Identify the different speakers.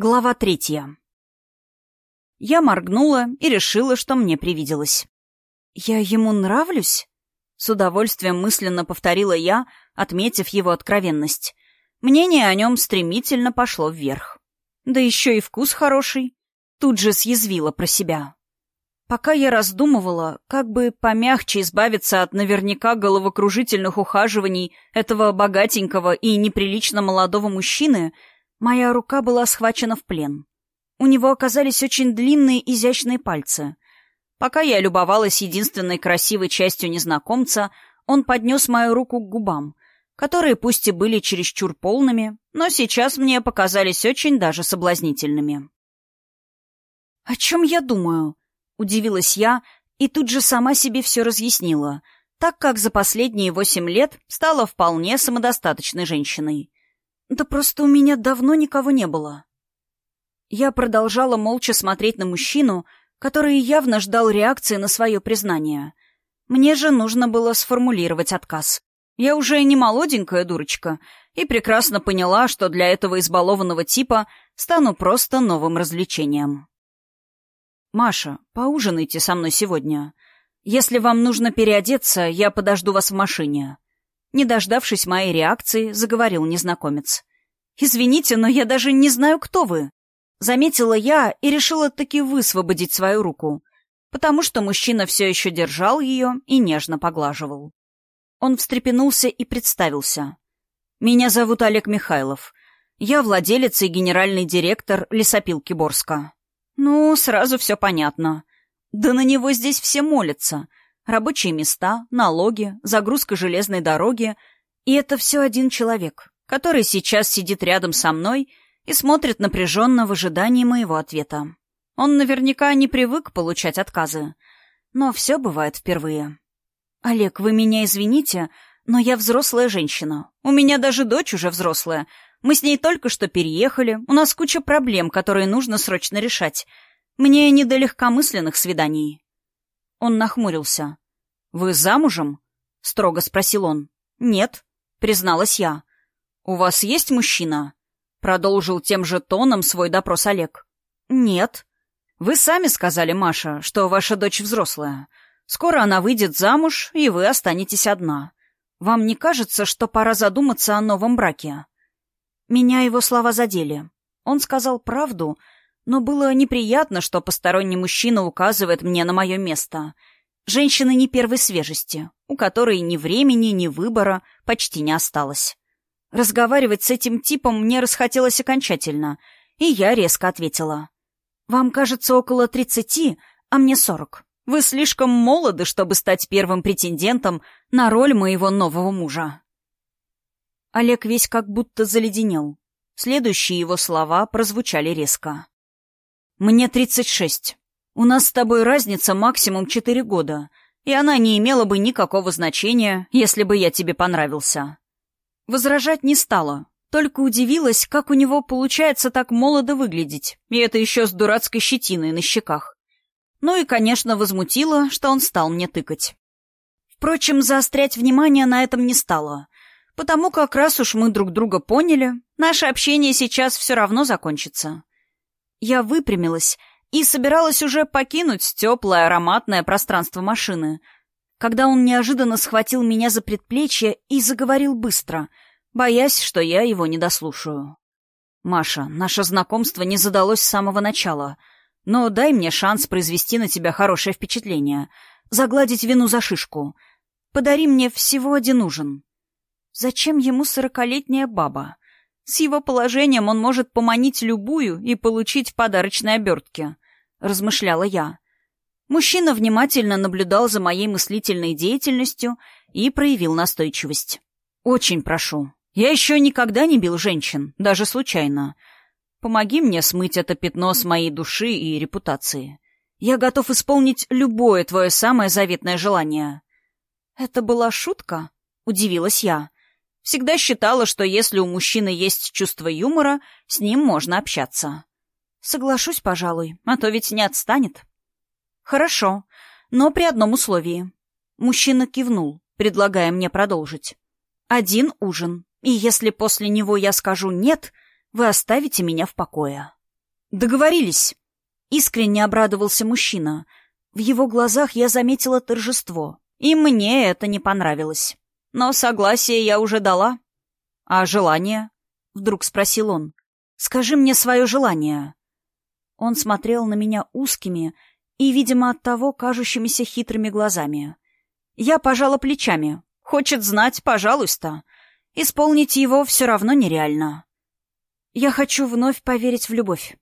Speaker 1: Глава третья. Я моргнула и решила, что мне привиделось. «Я ему нравлюсь?» С удовольствием мысленно повторила я, отметив его откровенность. Мнение о нем стремительно пошло вверх. Да еще и вкус хороший. Тут же съязвила про себя. Пока я раздумывала, как бы помягче избавиться от наверняка головокружительных ухаживаний этого богатенького и неприлично молодого мужчины, Моя рука была схвачена в плен. У него оказались очень длинные изящные пальцы. Пока я любовалась единственной красивой частью незнакомца, он поднес мою руку к губам, которые пусть и были чересчур полными, но сейчас мне показались очень даже соблазнительными. «О чем я думаю?» — удивилась я и тут же сама себе все разъяснила, так как за последние восемь лет стала вполне самодостаточной женщиной. Да просто у меня давно никого не было. Я продолжала молча смотреть на мужчину, который явно ждал реакции на свое признание. Мне же нужно было сформулировать отказ. Я уже не молоденькая дурочка и прекрасно поняла, что для этого избалованного типа стану просто новым развлечением. «Маша, поужинайте со мной сегодня. Если вам нужно переодеться, я подожду вас в машине», не дождавшись моей реакции, заговорил незнакомец. «Извините, но я даже не знаю, кто вы». Заметила я и решила таки высвободить свою руку, потому что мужчина все еще держал ее и нежно поглаживал. Он встрепенулся и представился. «Меня зовут Олег Михайлов. Я владелец и генеральный директор лесопилки Борска». «Ну, сразу все понятно. Да на него здесь все молятся. Рабочие места, налоги, загрузка железной дороги. И это все один человек, который сейчас сидит рядом со мной и смотрит напряженно в ожидании моего ответа. Он наверняка не привык получать отказы. Но все бывает впервые. «Олег, вы меня извините, но я взрослая женщина. У меня даже дочь уже взрослая. Мы с ней только что переехали. У нас куча проблем, которые нужно срочно решать. Мне не до легкомысленных свиданий». Он нахмурился. «Вы замужем?» — строго спросил он. «Нет», — призналась я. «У вас есть мужчина?» — продолжил тем же тоном свой допрос Олег. «Нет». «Вы сами сказали, Маша, что ваша дочь взрослая. Скоро она выйдет замуж, и вы останетесь одна. Вам не кажется, что пора задуматься о новом браке?» Меня его слова задели. Он сказал правду, но было неприятно, что посторонний мужчина указывает мне на мое место — Женщины не первой свежести, у которой ни времени, ни выбора почти не осталось. Разговаривать с этим типом мне расхотелось окончательно, и я резко ответила. «Вам кажется около тридцати, а мне сорок. Вы слишком молоды, чтобы стать первым претендентом на роль моего нового мужа». Олег весь как будто заледенел. Следующие его слова прозвучали резко. «Мне тридцать шесть. У нас с тобой разница максимум четыре года, и она не имела бы никакого значения, если бы я тебе понравился». Возражать не стала, только удивилась, как у него получается так молодо выглядеть, и это еще с дурацкой щетиной на щеках. Ну и, конечно, возмутило, что он стал мне тыкать. Впрочем, заострять внимание на этом не стало, потому как раз уж мы друг друга поняли, наше общение сейчас все равно закончится. Я выпрямилась и собиралась уже покинуть теплое ароматное пространство машины, когда он неожиданно схватил меня за предплечье и заговорил быстро, боясь, что я его не дослушаю. «Маша, наше знакомство не задалось с самого начала, но дай мне шанс произвести на тебя хорошее впечатление, загладить вину за шишку. Подари мне всего один ужин». Зачем ему сорокалетняя баба? С его положением он может поманить любую и получить в подарочной обертке. Размышляла я. Мужчина внимательно наблюдал за моей мыслительной деятельностью и проявил настойчивость. «Очень прошу. Я еще никогда не бил женщин, даже случайно. Помоги мне смыть это пятно с моей души и репутации. Я готов исполнить любое твое самое заветное желание». «Это была шутка?» — удивилась я. Всегда считала, что если у мужчины есть чувство юмора, с ним можно общаться. Соглашусь, пожалуй, а то ведь не отстанет. Хорошо, но при одном условии. Мужчина кивнул, предлагая мне продолжить. Один ужин, и если после него я скажу «нет», вы оставите меня в покое. Договорились. Искренне обрадовался мужчина. В его глазах я заметила торжество. И мне это не понравилось. Но согласие я уже дала. А желание? Вдруг спросил он. Скажи мне свое желание. Он смотрел на меня узкими и, видимо, от того кажущимися хитрыми глазами. Я пожала плечами. Хочет знать, пожалуйста. Исполнить его все равно нереально. Я хочу вновь поверить в любовь.